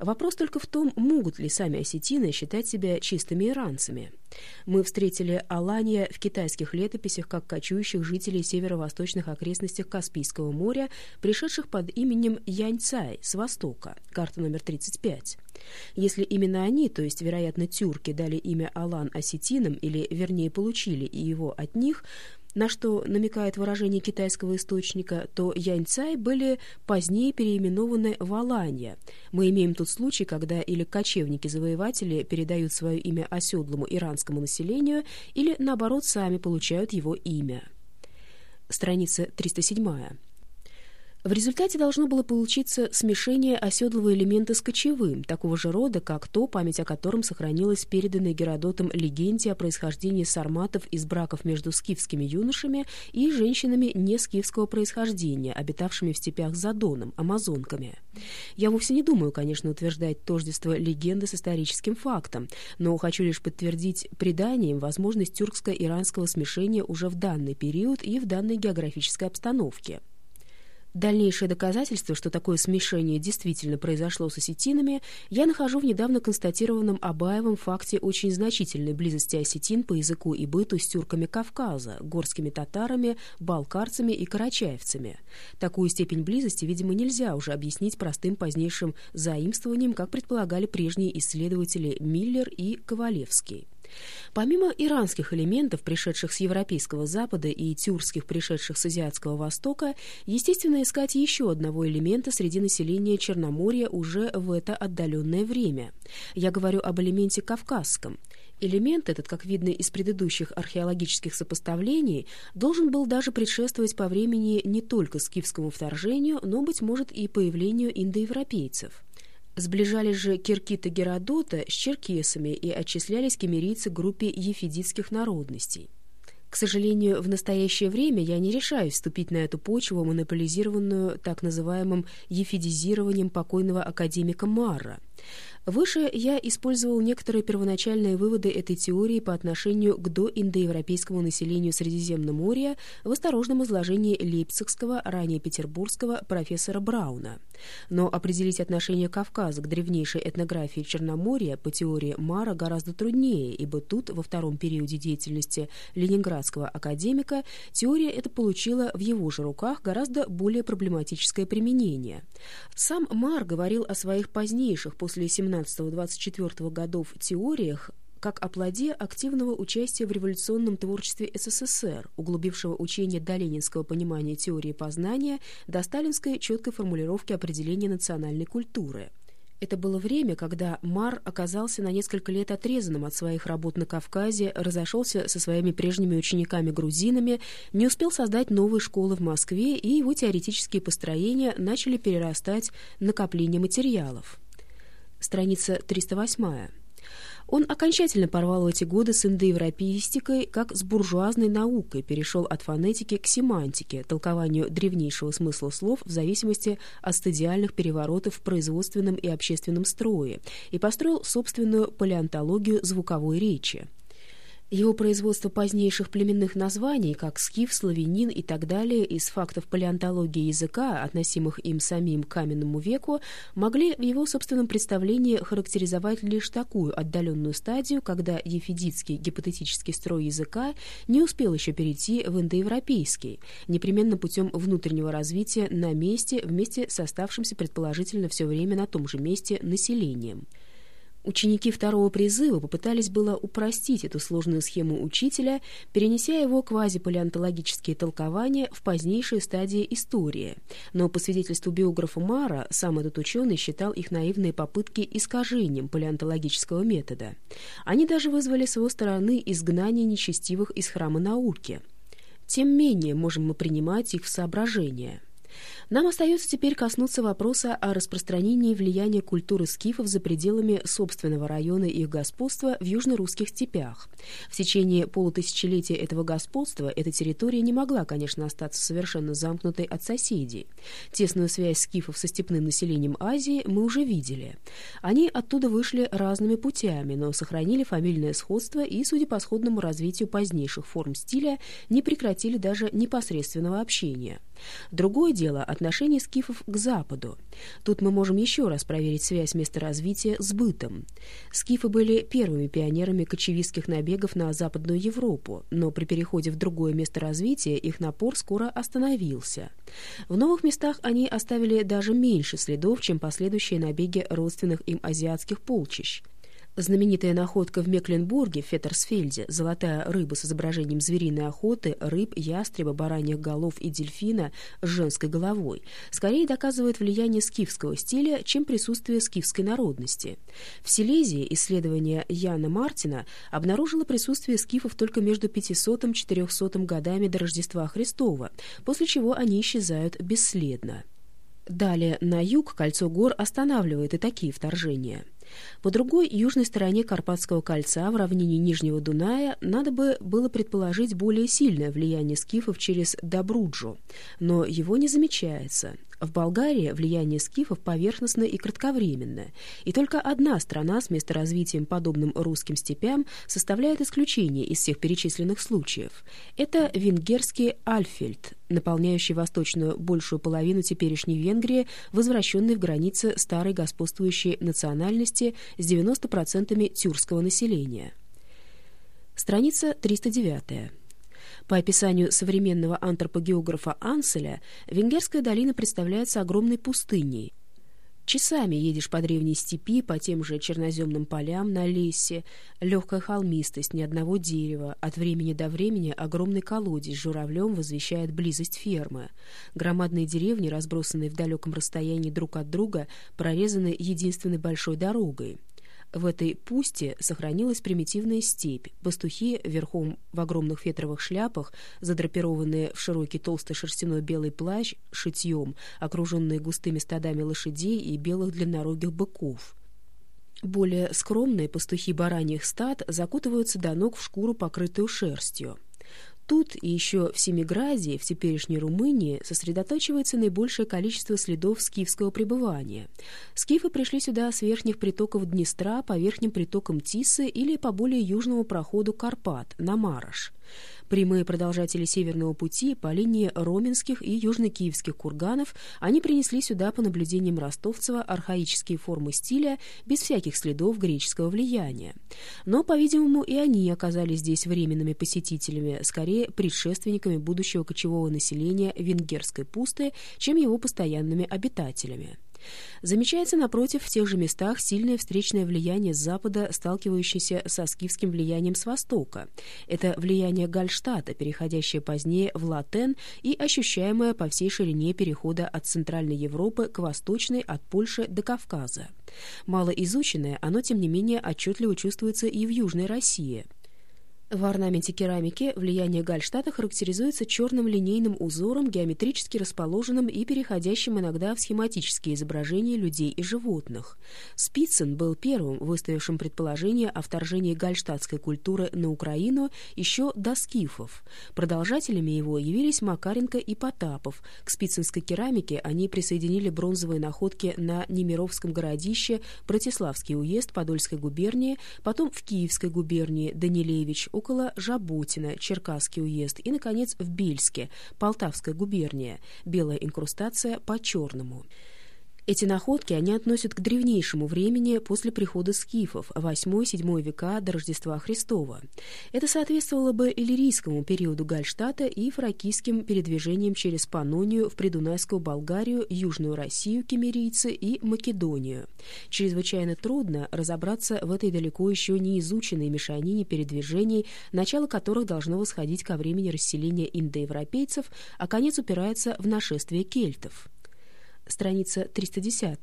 Вопрос только в том, могут ли сами осетины считать себя чистыми иранцами. Мы встретили Алания в китайских летописях как кочующих жителей северо-восточных окрестностях Каспийского моря, пришедших под именем Яньцай с востока, карта номер 35. Если именно они, то есть, вероятно, тюрки, дали имя Алан осетинам, или, вернее, получили его от них, на что намекает выражение китайского источника, то яньцай были позднее переименованы в Аланья. Мы имеем тут случай, когда или кочевники-завоеватели передают свое имя оседлому иранскому населению, или, наоборот, сами получают его имя. Страница 307. В результате должно было получиться смешение оседлого элемента с кочевым, такого же рода, как то, память о котором сохранилась переданной Геродотом легенде о происхождении сарматов из браков между скифскими юношами и женщинами не скифского происхождения, обитавшими в степях за Доном, амазонками. Я вовсе не думаю, конечно, утверждать тождество легенды с историческим фактом, но хочу лишь подтвердить преданием возможность тюркско-иранского смешения уже в данный период и в данной географической обстановке. Дальнейшее доказательство, что такое смешение действительно произошло с осетинами, я нахожу в недавно констатированном Абаевым факте очень значительной близости осетин по языку и быту с тюрками Кавказа, горскими татарами, балкарцами и карачаевцами. Такую степень близости, видимо, нельзя уже объяснить простым позднейшим заимствованием, как предполагали прежние исследователи Миллер и Ковалевский. Помимо иранских элементов, пришедших с Европейского Запада, и тюркских, пришедших с Азиатского Востока, естественно искать еще одного элемента среди населения Черноморья уже в это отдаленное время. Я говорю об элементе кавказском. Элемент этот, как видно из предыдущих археологических сопоставлений, должен был даже предшествовать по времени не только скифскому вторжению, но, быть может, и появлению индоевропейцев. Сближались же киркиты Геродота с черкесами и отчислялись кемерийцы группе ефидитских народностей. К сожалению, в настоящее время я не решаюсь вступить на эту почву, монополизированную так называемым ефидизированием покойного академика Марра – Выше я использовал некоторые первоначальные выводы этой теории по отношению к доиндоевропейскому населению Средиземноморья в осторожном изложении лейпцигского, ранее петербургского профессора Брауна. Но определить отношение Кавказа к древнейшей этнографии Черноморья по теории Мара гораздо труднее, ибо тут, во втором периоде деятельности ленинградского академика, теория эта получила в его же руках гораздо более проблематическое применение. Сам Мар говорил о своих позднейших после 17-24 годов теориях как о плоде активного участия в революционном творчестве СССР, углубившего учение до ленинского понимания теории познания, до сталинской четкой формулировки определения национальной культуры. Это было время, когда Мар оказался на несколько лет отрезанным от своих работ на Кавказе, разошелся со своими прежними учениками-грузинами, не успел создать новые школы в Москве, и его теоретические построения начали перерастать накопление материалов страница 308. Он окончательно порвал в эти годы с индоевропеистикой, как с буржуазной наукой, перешел от фонетики к семантике, толкованию древнейшего смысла слов в зависимости от стадиальных переворотов в производственном и общественном строе и построил собственную палеонтологию звуковой речи. Его производство позднейших племенных названий, как скиф, славянин и так далее, из фактов палеонтологии языка, относимых им самим к каменному веку, могли в его собственном представлении характеризовать лишь такую отдаленную стадию, когда ефидитский гипотетический строй языка не успел еще перейти в индоевропейский, непременно путем внутреннего развития на месте вместе с оставшимся предположительно все время на том же месте населением. Ученики второго призыва попытались было упростить эту сложную схему учителя, перенеся его квазипалеонтологические толкования в позднейшие стадии истории. Но по свидетельству биографа Мара, сам этот ученый считал их наивные попытки искажением палеонтологического метода. Они даже вызвали с его стороны изгнание нечестивых из храма науки. Тем менее можем мы принимать их в соображение. Нам остается теперь коснуться вопроса о распространении влияния культуры скифов за пределами собственного района их господства в южно-русских степях. В течение полутысячелетия этого господства эта территория не могла, конечно, остаться совершенно замкнутой от соседей. Тесную связь скифов со степным населением Азии мы уже видели. Они оттуда вышли разными путями, но сохранили фамильное сходство и, судя по сходному развитию позднейших форм стиля, не прекратили даже непосредственного общения. Другое дело отношение скифов к Западу. Тут мы можем еще раз проверить связь места развития с бытом. Скифы были первыми пионерами кочевистских набегов на Западную Европу, но при переходе в другое место развития их напор скоро остановился. В новых местах они оставили даже меньше следов, чем последующие набеги родственных им азиатских полчищ. Знаменитая находка в Мекленбурге, в Феттерсфельде, золотая рыба с изображением звериной охоты, рыб, ястреба, бараньих голов и дельфина с женской головой, скорее доказывает влияние скифского стиля, чем присутствие скифской народности. В Силезии исследование Яна Мартина обнаружило присутствие скифов только между 500 и 400 годами до Рождества Христова, после чего они исчезают бесследно. Далее на юг кольцо гор останавливает и такие вторжения – по другой южной стороне Карпатского кольца в равнине Нижнего Дуная надо бы было предположить более сильное влияние скифов через Добруджу, но его не замечается. В Болгарии влияние скифов поверхностное и кратковременное, и только одна страна с месторазвитием, подобным русским степям, составляет исключение из всех перечисленных случаев. Это венгерский Альфельд, наполняющий восточную большую половину теперешней Венгрии, возвращенный в границы старой господствующей национальности с 90% тюркского населения. Страница 309. По описанию современного антропогеографа Анселя, Венгерская долина представляется огромной пустыней. Часами едешь по древней степи, по тем же черноземным полям на лесе, легкая холмистость, ни одного дерева, от времени до времени огромный колодец с журавлем возвещает близость фермы. Громадные деревни, разбросанные в далеком расстоянии друг от друга, прорезаны единственной большой дорогой. В этой пусте сохранилась примитивная степь. Пастухи верхом в огромных фетровых шляпах, задрапированные в широкий толстый шерстяной белый плащ шитьем, окруженные густыми стадами лошадей и белых длиннорогих быков. Более скромные пастухи бараньих стад закутываются до ног в шкуру, покрытую шерстью. Тут и еще в Семиграде, в теперешней Румынии, сосредоточивается наибольшее количество следов скифского пребывания. Скифы пришли сюда с верхних притоков Днестра по верхним притокам Тисы или по более южному проходу Карпат, на Мараш. Прямые продолжатели Северного пути по линии Роменских и Южно-Киевских курганов они принесли сюда, по наблюдениям Ростовцева, архаические формы стиля без всяких следов греческого влияния. Но, по-видимому, и они оказались здесь временными посетителями, скорее предшественниками будущего кочевого населения венгерской пусты, чем его постоянными обитателями. Замечается, напротив, в тех же местах сильное встречное влияние с запада, сталкивающееся со скифским влиянием с востока. Это влияние Гальштата, переходящее позднее в Латен и ощущаемое по всей ширине перехода от Центральной Европы к Восточной, от Польши до Кавказа. Мало изученное, оно, тем не менее, отчетливо чувствуется и в Южной России – в орнаменте керамики влияние Гальштата характеризуется черным линейным узором, геометрически расположенным и переходящим иногда в схематические изображения людей и животных. Спицын был первым, выставившим предположение о вторжении гальштатской культуры на Украину еще до скифов. Продолжателями его явились Макаренко и Потапов. К спицынской керамике они присоединили бронзовые находки на Немировском городище, Братиславский уезд Подольской губернии, потом в Киевской губернии Данилевич, около Жаботина, Черкасский уезд и, наконец, в Бельске, Полтавская губерния, белая инкрустация по черному. Эти находки они относят к древнейшему времени после прихода скифов, 8-7 века до Рождества Христова. Это соответствовало бы иллирийскому периоду Гальштата и фракийским передвижениям через Панонию в Придунайскую Болгарию, Южную Россию, Кемерийцы и Македонию. Чрезвычайно трудно разобраться в этой далеко еще не изученной мешанине передвижений, начало которых должно восходить ко времени расселения индоевропейцев, а конец упирается в нашествие кельтов страница 310.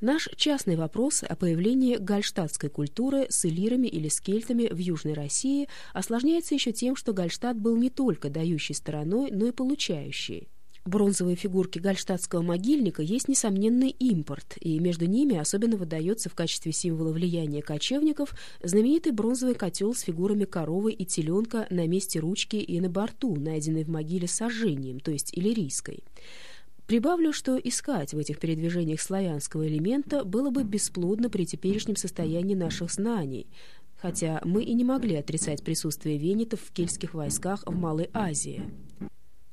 Наш частный вопрос о появлении гальштадтской культуры с элирами или скельтами в Южной России осложняется еще тем, что Гальштадт был не только дающей стороной, но и получающей. Бронзовые фигурки гальштадтского могильника есть несомненный импорт, и между ними особенно выдается в качестве символа влияния кочевников знаменитый бронзовый котел с фигурами коровы и теленка на месте ручки и на борту, найденный в могиле сожжением, то есть иллирийской. Прибавлю, что искать в этих передвижениях славянского элемента было бы бесплодно при теперешнем состоянии наших знаний, хотя мы и не могли отрицать присутствие венетов в кельтских войсках в Малой Азии.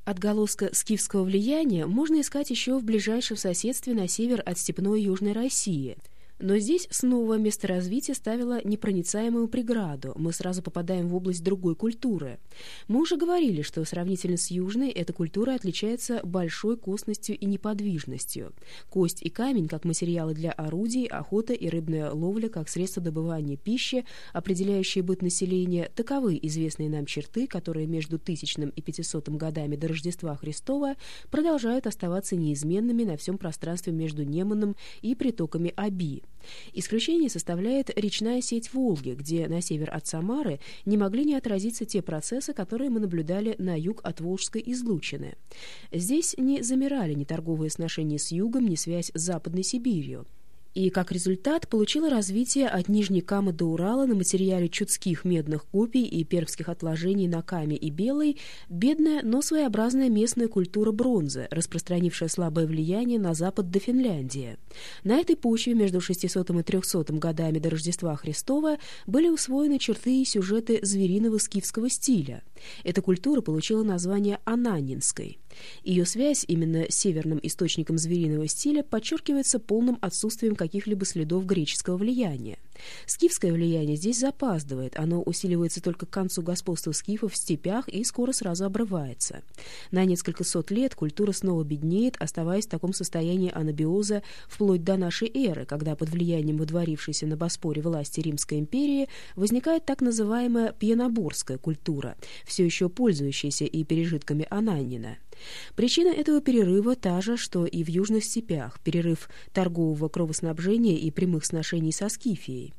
Отголоска скифского влияния можно искать еще в ближайшем соседстве на север от степной Южной России – но здесь снова место развития ставило непроницаемую преграду. Мы сразу попадаем в область другой культуры. Мы уже говорили, что сравнительно с южной эта культура отличается большой костностью и неподвижностью. Кость и камень как материалы для орудий, охота и рыбная ловля как средство добывания пищи, определяющие быт населения, таковы известные нам черты, которые между тысячным и пятисотым годами до Рождества Христова продолжают оставаться неизменными на всем пространстве между Неманом и притоками Аби. Исключение составляет речная сеть Волги, где на север от Самары не могли не отразиться те процессы, которые мы наблюдали на юг от Волжской излучины. Здесь не замирали ни торговые сношения с югом, ни связь с Западной Сибирью и как результат получила развитие от Нижней Камы до Урала на материале чудских медных копий и пермских отложений на Каме и Белой бедная, но своеобразная местная культура бронзы, распространившая слабое влияние на запад до Финляндии. На этой почве между 600 и 300 годами до Рождества Христова были усвоены черты и сюжеты звериного скифского стиля. Эта культура получила название Ананинской. Ее связь именно с северным источником звериного стиля подчеркивается полным отсутствием каких-либо следов греческого влияния. Скифское влияние здесь запаздывает, оно усиливается только к концу господства скифов в степях и скоро сразу обрывается. На несколько сот лет культура снова беднеет, оставаясь в таком состоянии анабиоза вплоть до нашей эры, когда под влиянием выдворившейся на Боспоре власти Римской империи возникает так называемая пьяноборская культура, все еще пользующаяся и пережитками Ананина. Причина этого перерыва та же, что и в южных степях, перерыв торгового кровоснабжения и прямых сношений со Скифией.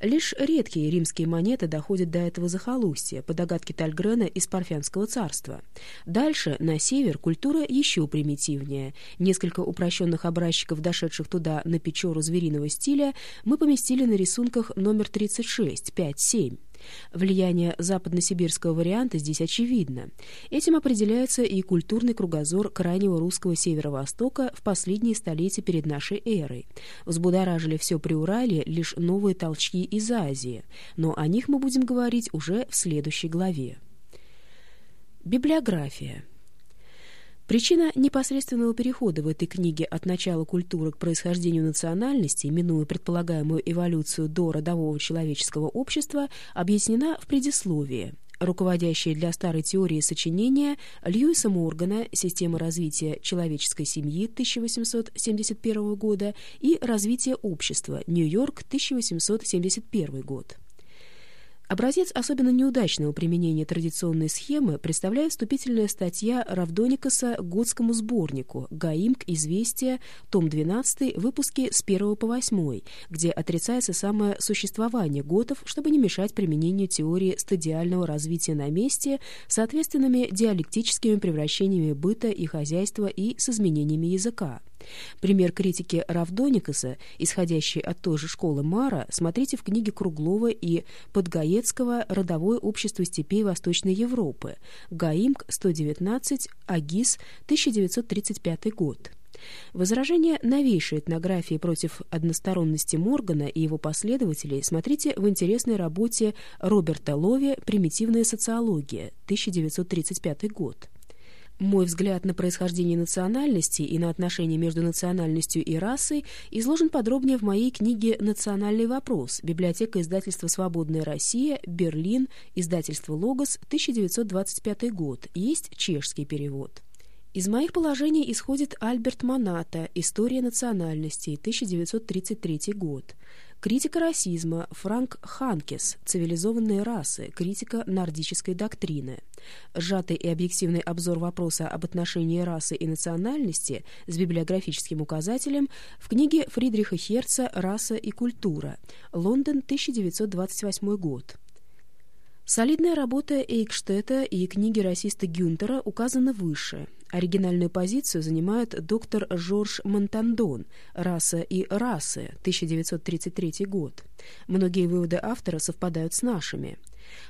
Лишь редкие римские монеты доходят до этого захолустья, по догадке Тальгрена из Парфянского царства. Дальше, на север, культура еще примитивнее. Несколько упрощенных образчиков, дошедших туда на печору звериного стиля, мы поместили на рисунках номер 36, 5, 7. Влияние западносибирского варианта здесь очевидно. Этим определяется и культурный кругозор крайнего русского северо-востока в последние столетия перед нашей эрой. Взбудоражили все Приуралье лишь новые толчки из Азии, но о них мы будем говорить уже в следующей главе. Библиография. Причина непосредственного перехода в этой книге от начала культуры к происхождению национальности, минуя предполагаемую эволюцию до родового человеческого общества, объяснена в предисловии. Руководящее для старой теории сочинения Льюиса Моргана «Система развития человеческой семьи» 1871 года и «Развитие общества» Нью-Йорк 1871 год. Образец особенно неудачного применения традиционной схемы представляет вступительная статья Равдоникаса готскому сборнику «Гаимк. Известия. Том 12. Выпуски с 1 по 8», где отрицается самое существование готов, чтобы не мешать применению теории стадиального развития на месте соответственными диалектическими превращениями быта и хозяйства и с изменениями языка. Пример критики Равдоникаса, исходящий от той же школы Мара, смотрите в книге Круглова и Подгаецкого «Родовое общество степей Восточной Европы», ГАИМК 119, АГИС, 1935 год. Возражение новейшей этнографии против односторонности Моргана и его последователей смотрите в интересной работе Роберта Лови «Примитивная социология», 1935 год. Мой взгляд на происхождение национальности и на отношения между национальностью и расой изложен подробнее в моей книге «Национальный вопрос. Библиотека издательства «Свободная Россия», Берлин, издательство «Логос», 1925 год. Есть чешский перевод. Из моих положений исходит Альберт Моната «История национальностей», 1933 год. Критика расизма Франк Ханкес «Цивилизованные расы. Критика нордической доктрины». Сжатый и объективный обзор вопроса об отношении расы и национальности с библиографическим указателем в книге Фридриха Херца «Раса и культура». Лондон, 1928 год. Солидная работа Эйкштета и книги расиста Гюнтера указаны выше. Оригинальную позицию занимает доктор Жорж Монтандон «Раса и расы», 1933 год. Многие выводы автора совпадают с нашими.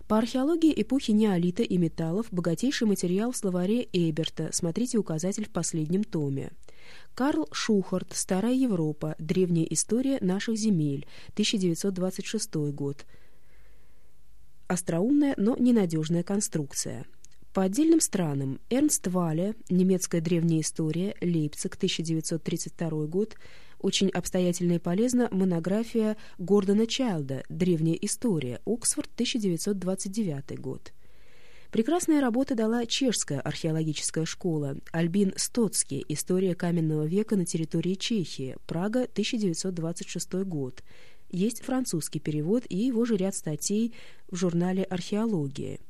По археологии эпохи неолита и металлов богатейший материал в словаре Эйберта, смотрите указатель в последнем томе. Карл Шухарт «Старая Европа. Древняя история наших земель», 1926 год остроумная, но ненадежная конструкция. По отдельным странам Эрнст Вале, немецкая древняя история, Лейпциг, 1932 год, очень обстоятельна и полезна монография Гордона Чайлда «Древняя история», Оксфорд, 1929 год. Прекрасная работа дала чешская археологическая школа Альбин Стоцкий «История каменного века на территории Чехии», Прага, 1926 год. Есть французский перевод и его же ряд статей в журнале «Археология».